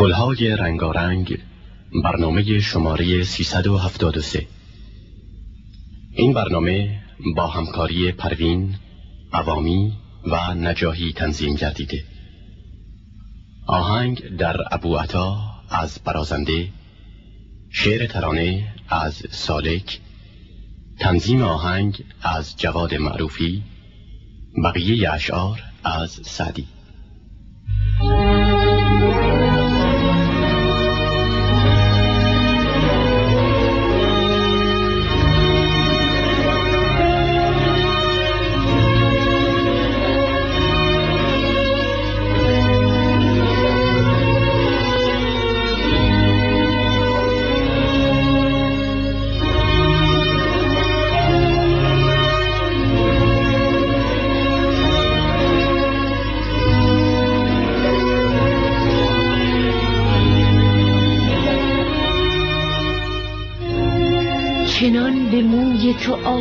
گلهای رنگارنگ برنامه شماره 373 این برنامه با همکاری پروین، عوامی و نجاهی تنظیم گردیده. آهنگ در ابو عطا از برازنده شعر ترانه از سالک تنظیم آهنگ از جواد معروفی بقیه اشعار از سعدی.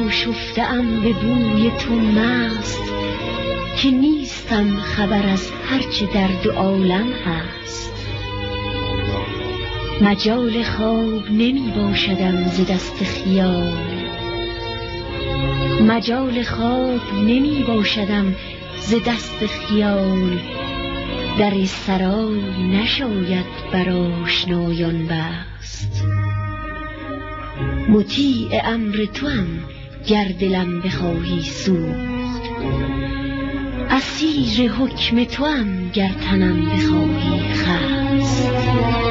آشفته ام به بوی تو مست که نیستم خبر از هرچه در دو عالم هست. مجال خواب نمی باشدم ز دست خیال. مجال خواب نمی باشدم ز دست خیال. در سرای نشاید بر آشنایان بست. مطیع امر هم گر دلم بخواهی سوخت. اسیر حکم هم گر تنم بخواهی خست.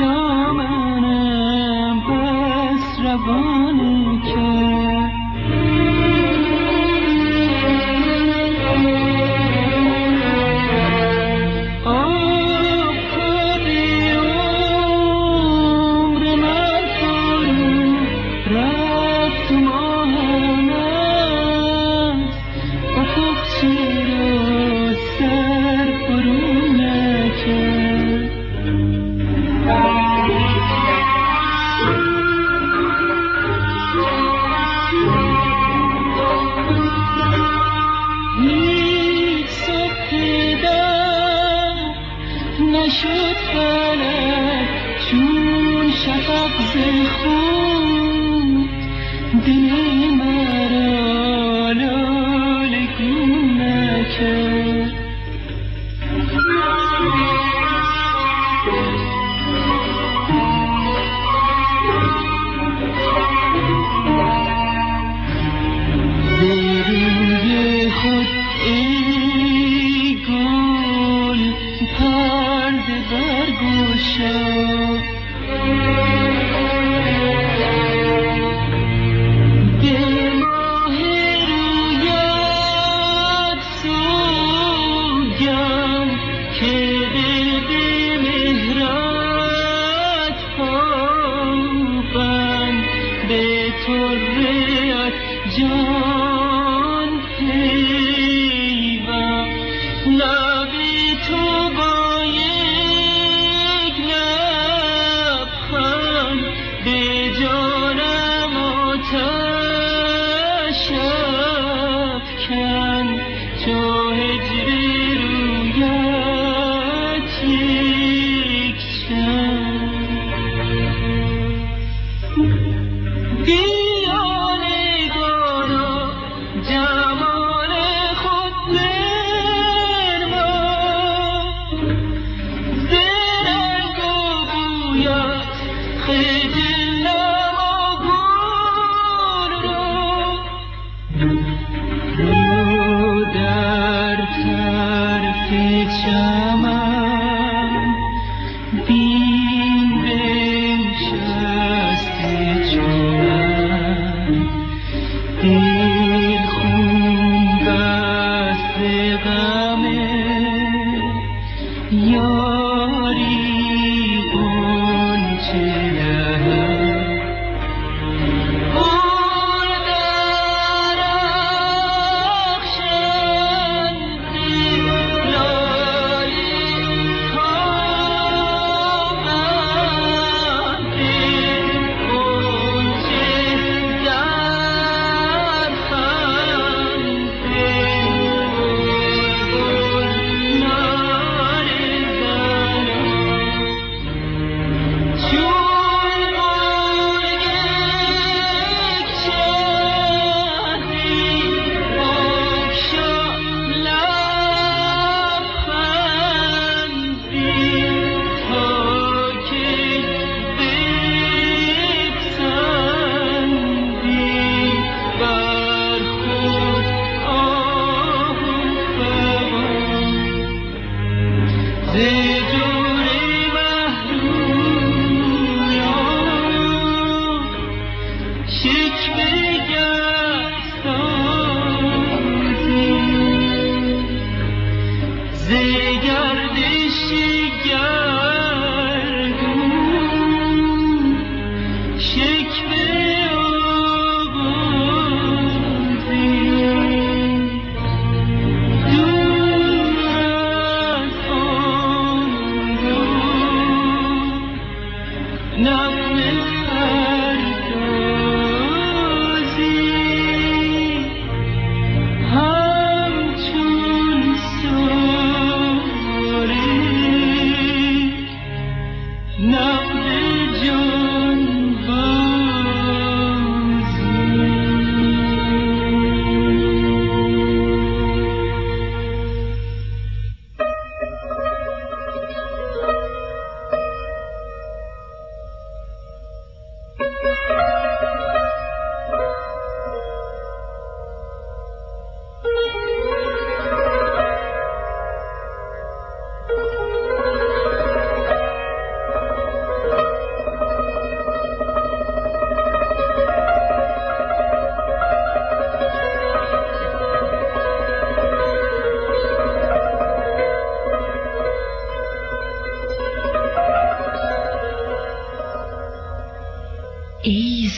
دامنم پس روانی چه؟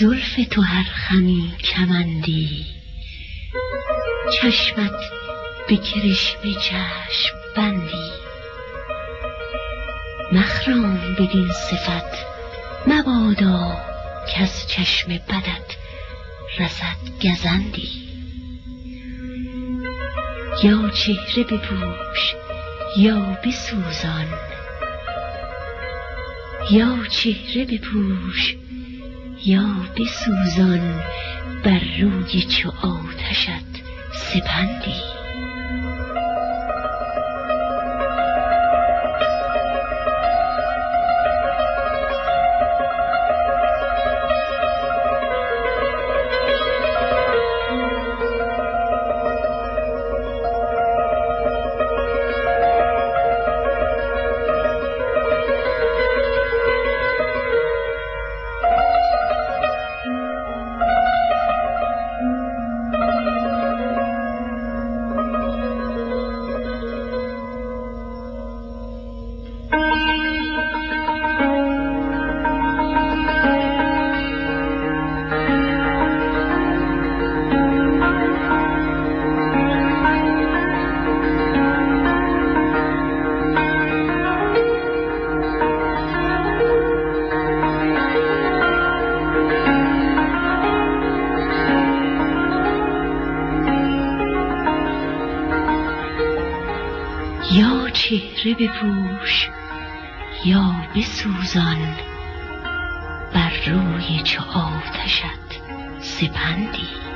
زلف تو هر خمی کمندی. چشمت به کرشم چشم بندی. مخرام بدین صفت مبادا که از چشم بدت رسد گزندی. یا چهره بپوش یا بسوزان. یا چهره بپوش بر روی چو آتشت سپندی. یا چهره بپوش یا بسوزان بر روی چو آتشت سپندی.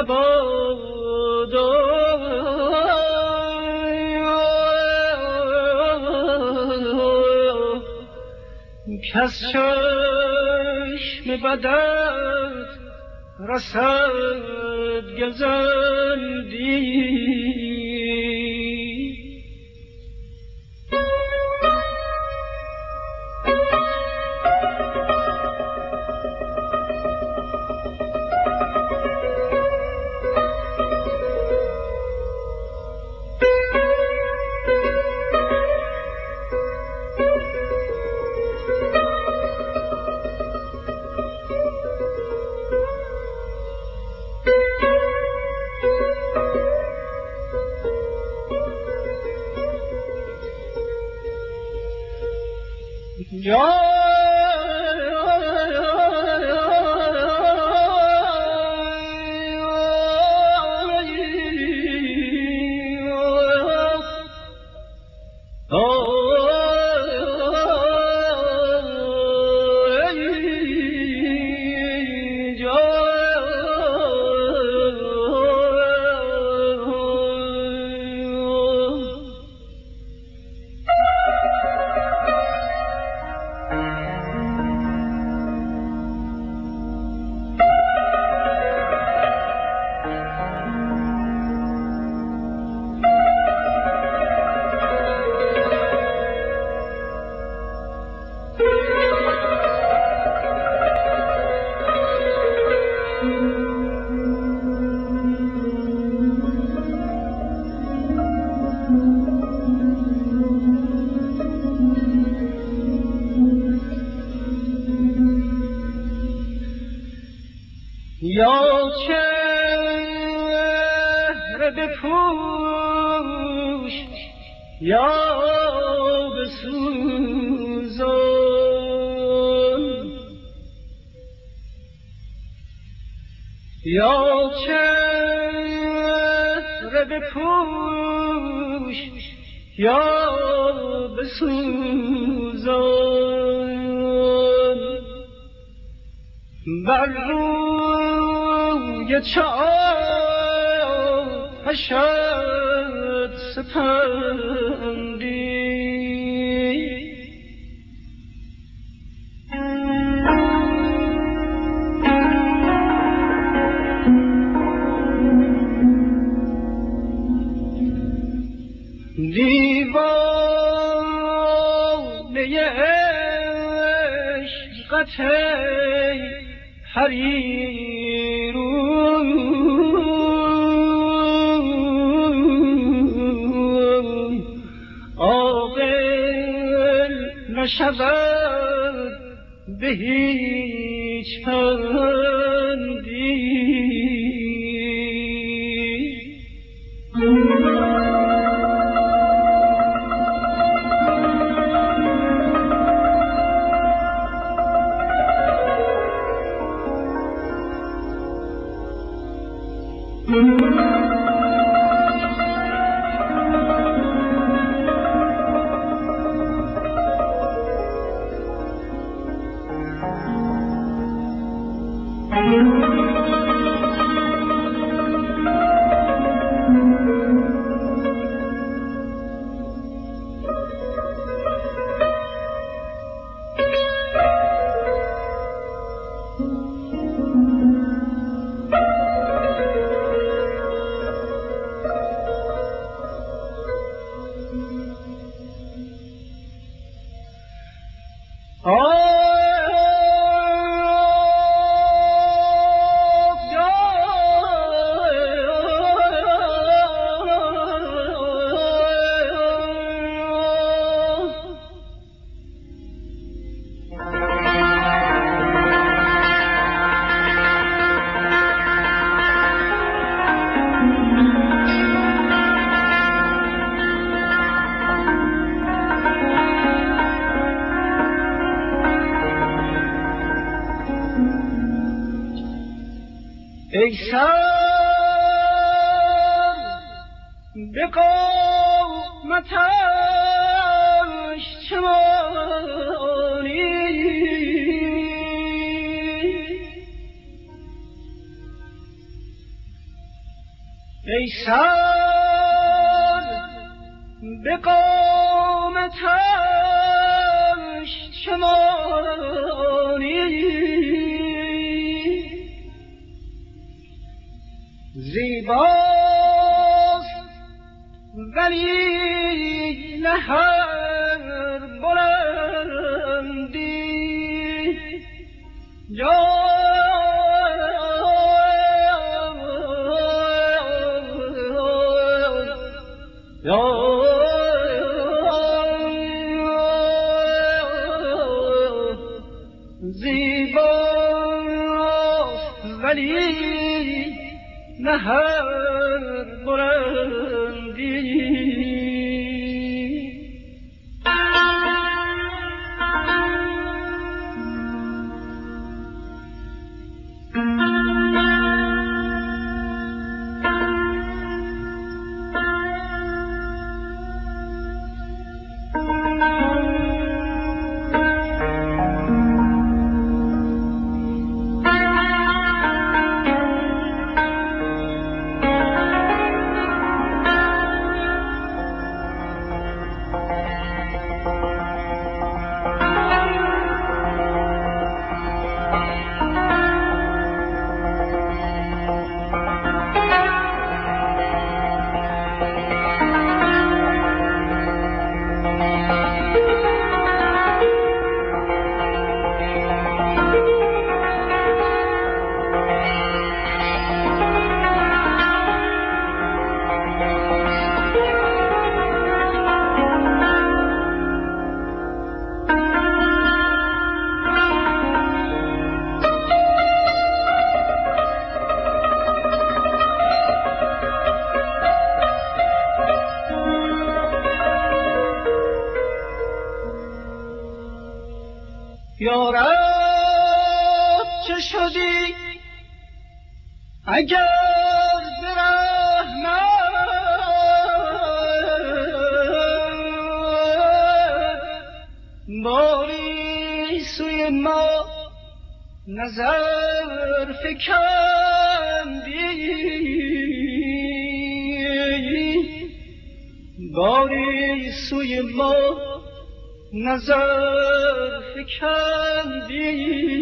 مبادا کس چشم بدت رسد گزندی یا چهره بپوش یا بسوزان. بر روی چشد سپندی حریرو عاقل نشود به هیچ ای سر به قامتش چمانی. ای سر به قامتش چمانی. زیباست ولی نه هر بلندی. جا زیباست نه نظر فکندی باری سوی ما نظر فکندی این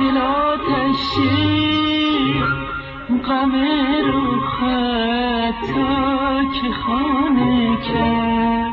دل آتشی غم رو خطا که خانه کرد.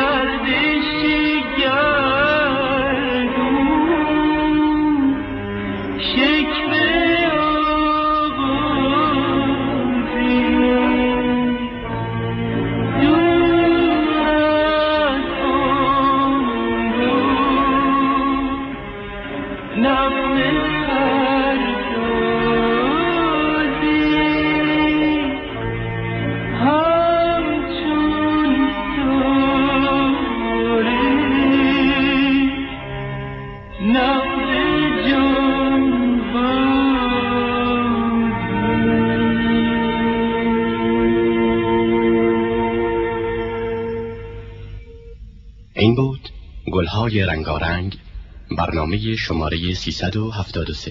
geldi گلهای رنگارنگ برنامه شماره 373